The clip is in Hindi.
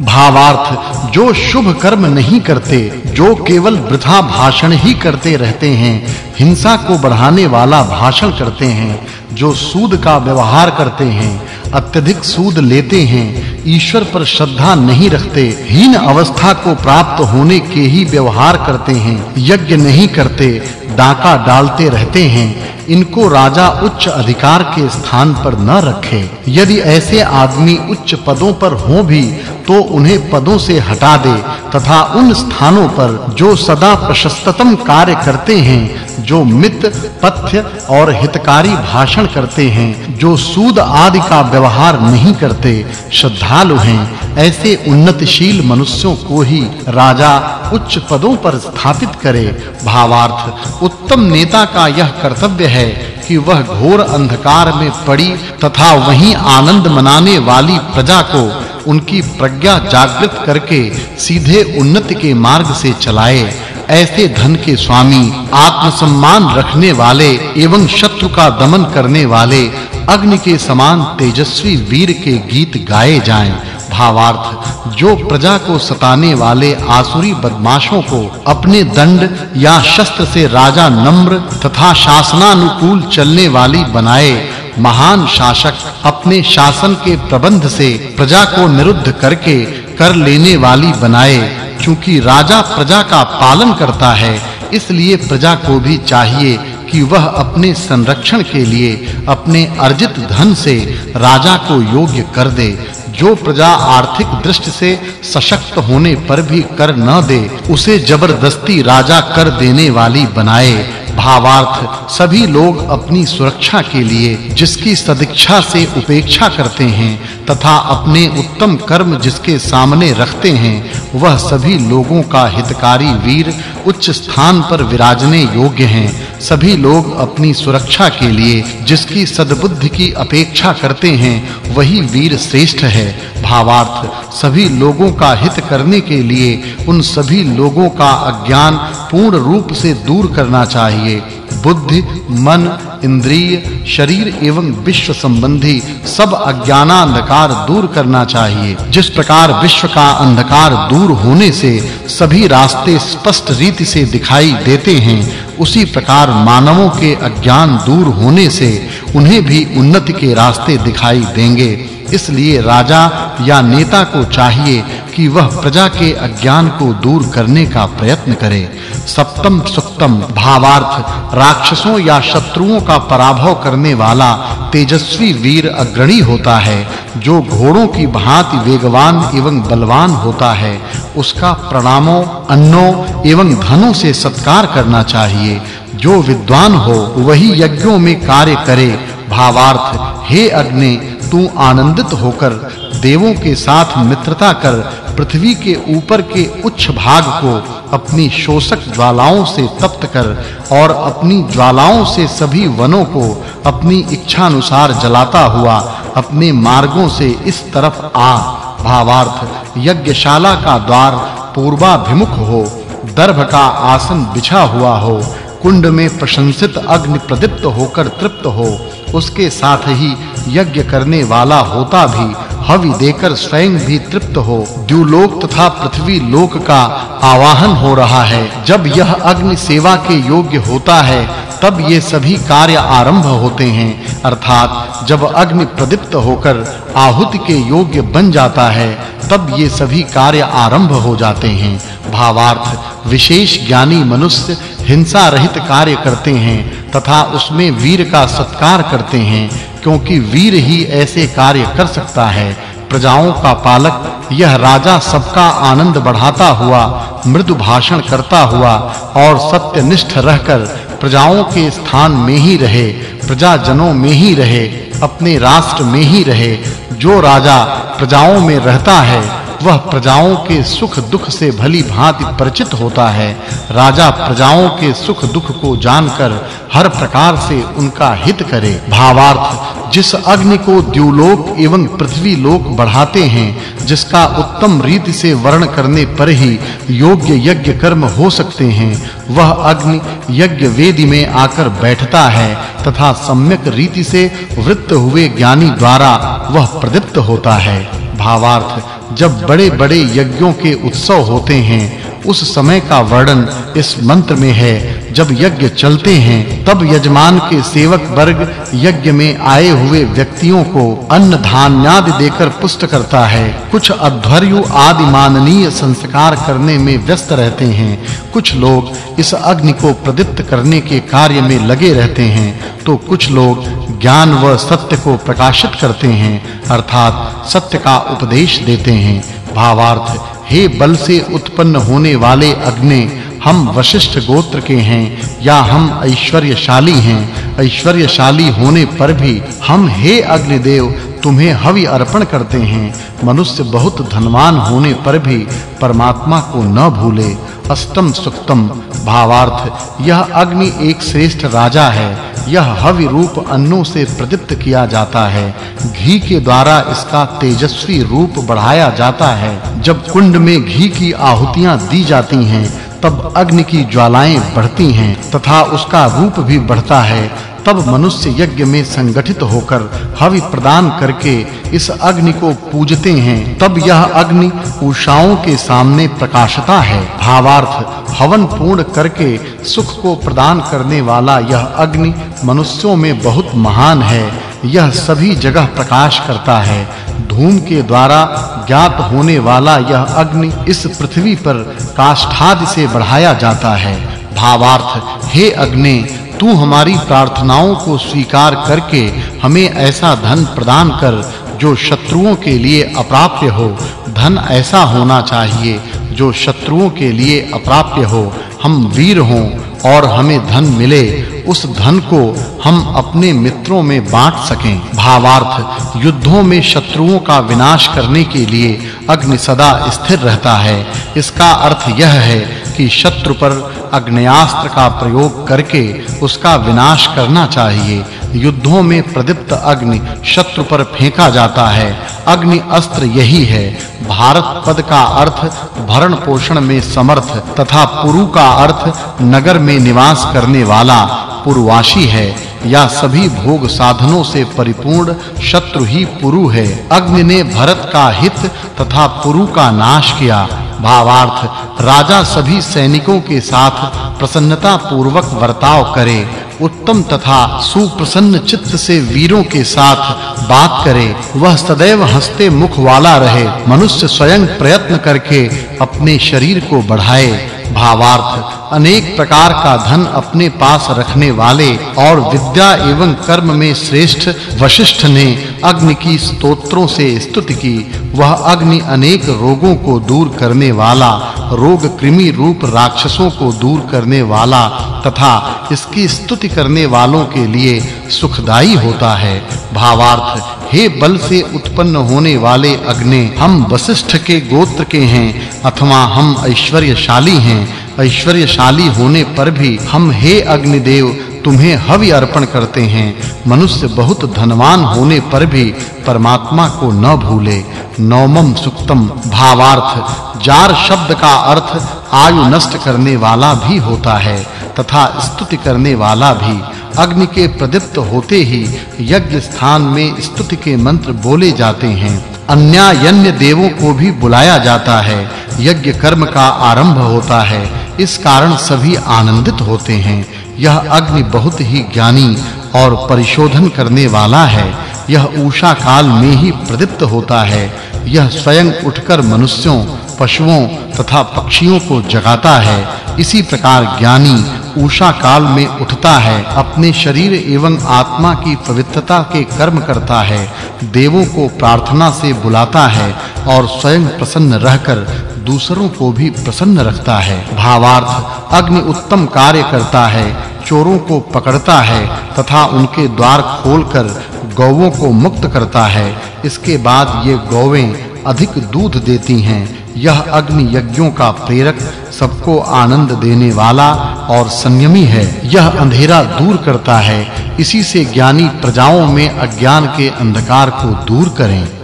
भावार्थ, जो शुभ कर्म नहीं करते, जो केवल वृथा भाषण ही करते रहते हैं, हिंसा को बढ़ाने वाला भाषण करते हैं, जो सूद का व्यवहार करते हैं, अत्यधिक सूद लेते हैं, ईश्वर पर श्रद्धा नहीं रखते, हीन अवस्था को प्राप्त होने के ही व्यवहार करते हैं, यज्ञ नहीं करते, डाका डालते रहते हैं, इनको राजा उच्च अधिकार के स्थान पर न रखे। यदि ऐसे आदमी उच्च पदों पर हो भी तो उन्हें पदों से हटा दे तथा उन स्थानों पर जो सदा प्रशस्ततम कार्य करते हैं, जो मित, पथ्य और हितकारी भाषण करते हैं, जो सूद आदि का व्यवहार नहीं करते, श्रद्धालु हैं। ऐसे उन्नतिशील मनुष्यों को ही राजा उच्च पदों पर स्थापित करे। भावार्थ, उत्तम नेता का यह कर्तव्य है कि वह घोर अंधकार में पड़ी तथा वहीं आनंद मनाने वाली प्रजा को उनकी प्रज्ञा जागृत करके सीधे उन्नति के मार्ग से चलाए। ऐसे धन के स्वामी, आत्मसम्मान रखने वाले एवं शत्रु का दमन करने वाले अग्नि के समान तेजस्वी वीर के गीत गाए जाएँ। भावार्थ, जो प्रजा को सताने वाले आसुरी बदमाशों को अपने दंड या शस्त्र से राजा नम्र तथा शासनानुकूल चलने वाली बनाए महान शासक अपने शासन के प्रबंध से प्रजा को निरुद्ध करके कर लेने वाली बनाए, क्योंकि राजा प्रजा का पालन करता है, इसलिए प्रजा को भी चाहिए कि वह अपने संरक्षण के लिए अपने अर्जित धन से राजा को योग्य कर दे, जो प्रजा आर्थिक दृष्टि से सशक्त होने पर भी कर न दे, उसे ज़बरदस्ती राजा कर देने वाली बनाए। भावार्थ, सभी लोग अपनी सुरक्षा के लिए जिसकी सदिच्छा से उपेक्षा करते हैं तथा अपने उत्तम कर्म जिसके सामने रखते हैं, वह सभी लोगों का हितकारी वीर उच्च स्थान पर विराजने योग्य हैं। सभी लोग अपनी सुरक्षा के लिए जिसकी सद्बुद्धि की अपेक्षा करते हैं, वही वीर श्रेष्ठ है। भावार्थ, सभी लोगों का हित करने के लिए उन सभी लोगों का अज्ञान पूर्ण रूप से दूर करना चाहिए। बुद्धि, मन, इंद्रिय, शरीर एवं विश्व संबंधी सब अज्ञानांधकार दूर करना चाहिए। जिस प्रकार विश्व का अंधकार दूर होने से सभी रास्ते स्पष्ट रीति से दिखाई देते हैं, उसी प्रकार मानवों के अज्ञान दूर होने से उन्हें भी उन्नति के रास्ते दिखाई देंगे। इसलिए राजा या नेता को चाहिए कि वह प्रजा के अज्ञान को दूर करने का प्रयत्न करे। सप्तम सुक्तम भावार्थ, राक्षसों या शत्रुओं का पराभव करने वाला तेजस्वी वीर अग्रणी होता है, जो घोड़ों की भांति वेगवान एवं बलवान होता है। उसका प्रणामों, अन्नों एवं धनों से सत्कार करना चाहिए। जो विद्वान हो, वही यज्ञों में कार्य करे। भावार्थ, हे अग्नि, तू आनंदित होकर देवों के साथ मित्रता कर, पृथ्वी के ऊपर के उच्च भाग को अपनी शोषक ज्वालाओं से तप्त कर और अपनी ज्वालाओं से सभी वनों को अपनी इच्छा अनुसार जलाता हुआ अपने मार्गों से इस तरफ़ आ। भावार्थ, यज्ञशाला का द्वार पूर्वाभिमुख हो, दर्भ का आसन बिछा हुआ हो, कुंड में प्रशंसित अग्नि प्रदीप्त होकर तृप्त हो, उसके साथ ही यज्ञ करने वाला होता भी हवि देकर स्वयं भी तृप्त हो, द्युलोक तथा पृथ्वी लोक का आवाहन हो रहा है। जब यह अग्नि सेवा के योग्य होता है, तब ये सभी कार्य आरंभ होते हैं। अर्थात, जब अग्नि प्रदीप्त होकर आहुति के योग्य बन जाता है, तब ये सभी कार्य आरंभ हो जाते हैं। भावार्थ, विशेष ज्ञानी मनुष्य हिंसा रहित कार्य करते हैं, तथा उसमें वीर का सत्कार करते हैं। क्योंकि वीर ही ऐसे कार्य कर सकता है। प्रजाओं का पालक, यह राजा सबका आनंद बढ़ाता हुआ, मृदु भाषण करता हुआ और सत्यनिष्ठ रहकर प्रजाओं के स्थान में ही रहे, प्रजाजनों में ही रहे, अपने राष्ट्र में ही रहे। जो राजा प्रजाओं में रहता है वह प्रजाओं के सुख दुख से भली भांति परिचित होता है। राजा प्रजाओं के सुख दुख को जानकर हर प्रकार से उनका हित करे। भावार्थ, जिस अग्नि को द्युलोक एवं पृथ्वी लोक बढ़ाते हैं, जिसका उत्तम रीति से वर्ण करने पर ही योग्य यज्ञ कर्म हो सकते हैं, वह अग्नि यज्ञ वेदी में आकर बैठता है तथा सम्यक रीति से वृत्त हुए ज्ञानी द्वारा वह प्रदीप्त होता है। भावार्थ जब बड़े-बड़े यज्ञों के उत्सव होते हैं, उस समय का वर्णन इस मंत्र में है जब यज्ञ चलते हैं, तब यजमान के सेवक वर्ग यज्ञ में आए हुए व्यक्तियों को अन्न धान्यादि देकर पुष्ट करता है। कुछ अध्वर्यु आदि माननीय संस्कार करने में व्यस्त रहते हैं। कुछ लोग इस अग्नि को प्रदीप्त करने के कार्य में लगे रहते हैं। तो कुछ लोग ज्ञान व सत्य को प्रकाशित करते हैं, अर्थात सत्य का उपदेश देते हैं। भावार्थ, हे बल से उत्पन्न होने वाले अग्नि हम वशिष्ठ गोत्र के हैं या हम ऐश्वर्यशाली हैं, ऐश्वर्यशाली होने पर भी हम हे अग्निदेव तुम्हें हवि अर्पण करते हैं। मनुष्य बहुत धनवान होने पर भी परमात्मा को न भूले। अष्टम सुक्तम भावार्थ, यह अग्नि एक श्रेष्ठ राजा है। यह हवि रूप अन्नों से प्रदीप्त किया जाता है। घी के द्वारा इसका तेजस्वी रूप बढ़ाया जाता है। जब कुंड में घी की आहुतियाँ दी जाती हैं तब अग्नि की ज्वालाएँ बढ़ती हैं तथा उसका रूप भी बढ़ता है। तब मनुष्य यज्ञ में संगठित होकर हवि प्रदान करके इस अग्नि को पूजते हैं। तब यह अग्नि उषाओं के सामने प्रकाशता है। भावार्थ, हवन पूर्ण करके सुख को प्रदान करने वाला यह अग्नि मनुष्यों में बहुत महान है। यह सभी जगह प्रकाश करता है। धूम के द्वारा ज्ञात होने वाला यह अग्नि इस पृथ्वी पर काष्ठादि से बढ़ाया जाता है। भावार्थ, हे अग्नि, तू हमारी प्रार्थनाओं को स्वीकार करके हमें ऐसा धन प्रदान कर, जो शत्रुओं के लिए अप्राप्य हो। धन ऐसा होना चाहिए, जो शत्रुओं के लिए अप्राप्य हो। हम वीर हों और हमें धन मिले। उस धन को हम अपने मित्रों में बांट सकें। भावार्थ, युद्धों में शत्रुओं का विनाश करने के लिए अग्नि सदा स्थिर रहता है। इसका अर्थ यह है कि शत्रु पर अग्न्यास्त्र का प्रयोग करके उसका विनाश करना चाहिए। युद्धों में प्रदीप्त अग्नि शत्रु पर फेंका जाता है। अग्नि अस्त्र यही है। भारत पद का अर्थ भरण पोषण में समर्थ तथा पुरु का अर्थ नगर में निवास करने वाला। पुरवासी है, या सभी भोग साधनों से परिपूर्ण शत्रु ही पुरु है। अग्नि ने भरत का हित तथा पुरु का नाश किया। भावार्थ, राजा सभी सैनिकों के साथ प्रसन्नता पूर्वक वर्ताव करे, उत्तम तथा सुप्रसन्न चित्त से वीरों के साथ बात करे। वह सदैव हँसते मुख वाला रहे, मनुष्य स्वयं प्रयत्न करके अपने शरीर को बढ़ाए। भावार्थ अनेक प्रकार का धन अपने पास रखने वाले और विद्या एवं कर्म में श्रेष्ठ वशिष्ठ ने अग्नि की स्तोत्रों से स्तुति की। वह अग्नि अनेक रोगों को दूर करने वाला, रोग कृमि रूप राक्षसों को दूर करने वाला तथा इसकी स्तुति करने वालों के लिए सुखदाई होता है। भावार्थ, हे बल से उत्पन्न होने वाले अग्नि, हम वशिष्ठ के गोत्र के हैं, अथवा हम ऐश्वर्यशाली हैं। ऐश्वर्यशाली होने पर भी हम हे अग्निदेव, तुम्हें हवि अर्पण करते हैं। मनुष्य बहुत धनवान होने पर भी परमात्मा को न भूले। नवमम सुक्तम भावार्थ, जार शब्द का अर्थ आयु नष्ट करने वाला भी होता है, तथा स्तुति करने वाला भी। अग्नि के प्रदीप्त होते ही यज्ञ स्थान में स्तुति के मंत्र बोले जाते हैं। अन्यायन्य देवों को भी बुलाया जाता है। यज्ञ कर्म का आरंभ होता है। इस कारण सभी आनंदित होते हैं। यह अग्नि बहुत ही ज्ञानी और परिशोधन करने वाला है। यह उषा काल में ही प्रदीप्त होता है। यह स्वयं उठकर मनुष्यों, पशुओं तथा पक्षियों को जगाता है। इसी प्रकार ज्ञानी उषा काल में उठता है। अपने शरीर एवं आत्मा की पवित्रता के कर्म करता है। देवों को प्रार्थना से बुलाता है और स्वयं प्रसन्न रहकर दूसरों को भी प्रसन्न रखता है। भावार्थ, अग्नि उत्तम कार्य करता है, चोरों को पकड़ता है, तथा उनके द्वार खोलकर गौओं को मुक्त करता है। इसके बाद ये गौवें अधिक दूध देती हैं। यह अग्नि यज्ञों का प्रेरक, सबको आनंद देने वाला और संयमी है। यह अंधेरा दूर करता है। इसी से ज्ञानी प्रजाओं में अज्ञान के अंधकार को दूर करें।